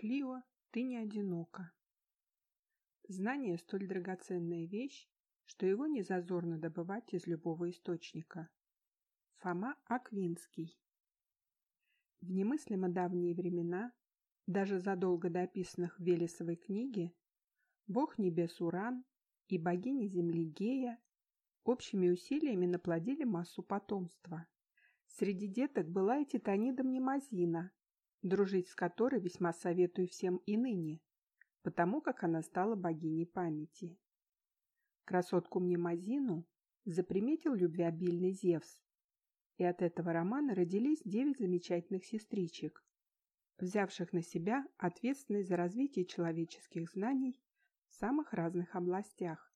Клио, ты не одинока. Знание – столь драгоценная вещь, что его не зазорно добывать из любого источника. Фома Аквинский В немыслимо давние времена, даже задолго до описанных в Велесовой книге, бог небес Уран и богиня земли Гея общими усилиями наплодили массу потомства. Среди деток была и титанида Мнемозина, дружить с которой весьма советую всем и ныне, потому как она стала богиней памяти. Красотку Мнемозину заприметил любвеобильный Зевс, и от этого романа родились девять замечательных сестричек, взявших на себя ответственность за развитие человеческих знаний в самых разных областях.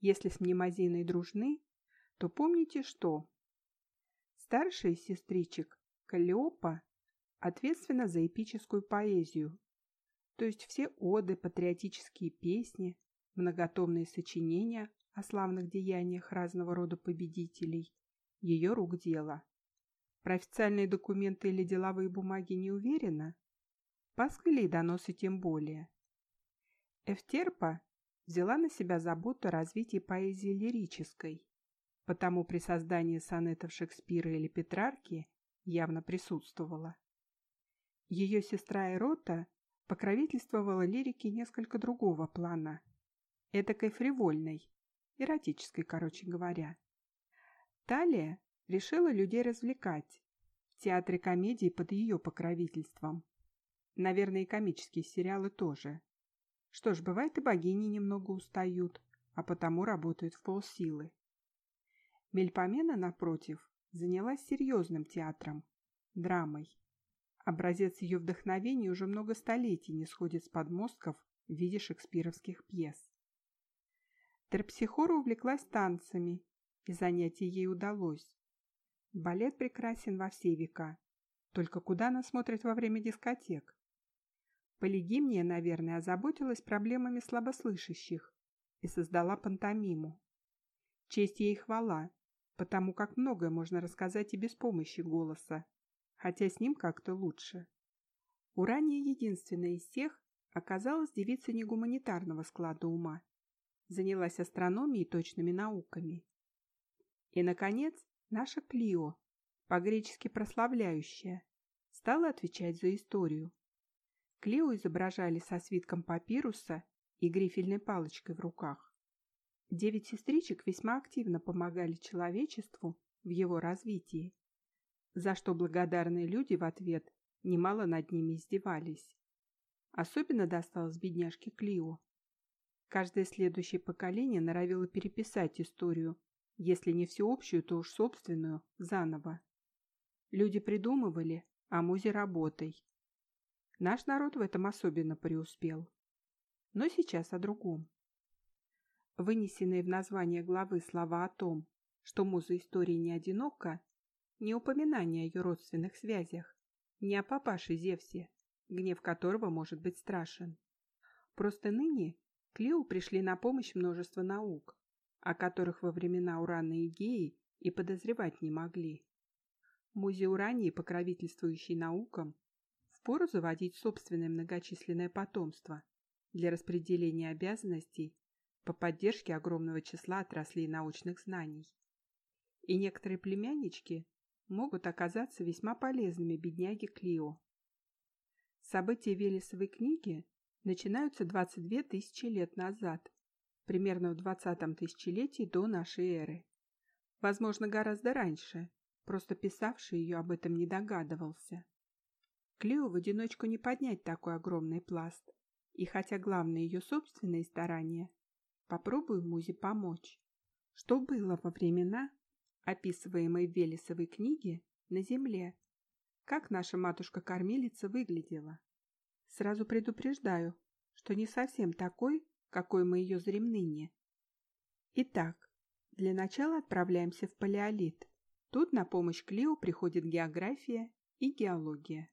Если с Мнемозиной дружны, то помните, что старшая сестричек, Каллиопа, ответственна за эпическую поэзию, то есть все оды, патриотические песни, многотомные сочинения о славных деяниях разного рода победителей, ее рук дело. Про официальные документы или деловые бумаги не уверена? Паскали и доносы тем более. Эфтерпа взяла на себя заботу о развитии поэзии лирической, потому при создании сонетов Шекспира или Петрарки явно присутствовала. Ее сестра Эрота покровительствовала лирике несколько другого плана, этакой фривольной, эротической, короче говоря. Талия решила людей развлекать, театры комедии под ее покровительством. Наверное, и комические сериалы тоже. Что ж, бывает и богини немного устают, а потому работают в полсилы. Мельпомена, напротив, занялась серьезным театром, драмой. Образец ее вдохновения уже много столетий не сходит с подмостков в виде шекспировских пьес. Терпсихора увлеклась танцами, и занятие ей удалось. Балет прекрасен во все века, только куда она смотрит во время дискотек? Полигимния, наверное, озаботилась проблемами слабослышащих и создала пантомиму. Честь ей хвала, потому как многое можно рассказать и без помощи голоса хотя с ним как-то лучше. Урания единственная из всех оказалась девицей негуманитарного склада ума, занялась астрономией и точными науками. И, наконец, наша Клио, по-гречески прославляющая, стала отвечать за историю. Клио изображали со свитком папируса и грифельной палочкой в руках. Девять сестричек весьма активно помогали человечеству в его развитии за что благодарные люди в ответ немало над ними издевались. Особенно досталось бедняжке Клио. Каждое следующее поколение норовило переписать историю, если не всеобщую, то уж собственную, заново. Люди придумывали, а музе работой. Наш народ в этом особенно преуспел. Но сейчас о другом. Вынесенные в название главы слова о том, что муза истории не одинока, ни упоминания о ее родственных связях, ни о папаше Зевсе, гнев которого может быть страшен. Просто ныне Клео пришли на помощь множество наук, о которых во времена Урана и Геи и подозревать не могли. Музей Урании, покровительствующий наукам, впору заводить собственное многочисленное потомство для распределения обязанностей по поддержке огромного числа отраслей научных знаний. И некоторые племяннички могут оказаться весьма полезными бедняге Клио. События Велесовой книги начинаются 22 тысячи лет назад, примерно в 20 тысячелетии до нашей эры. Возможно, гораздо раньше, просто писавший ее об этом не догадывался. Клио в одиночку не поднять такой огромный пласт, и хотя главное ее собственные старания, попробую Музе помочь. Что было во времена, описываемой в Велесовой книге, на земле. Как наша матушка-кормилица выглядела. Сразу предупреждаю, что не совсем такой, какой мы ее зрим ныне. Итак, для начала отправляемся в палеолит. Тут на помощь Клио приходит география и геология.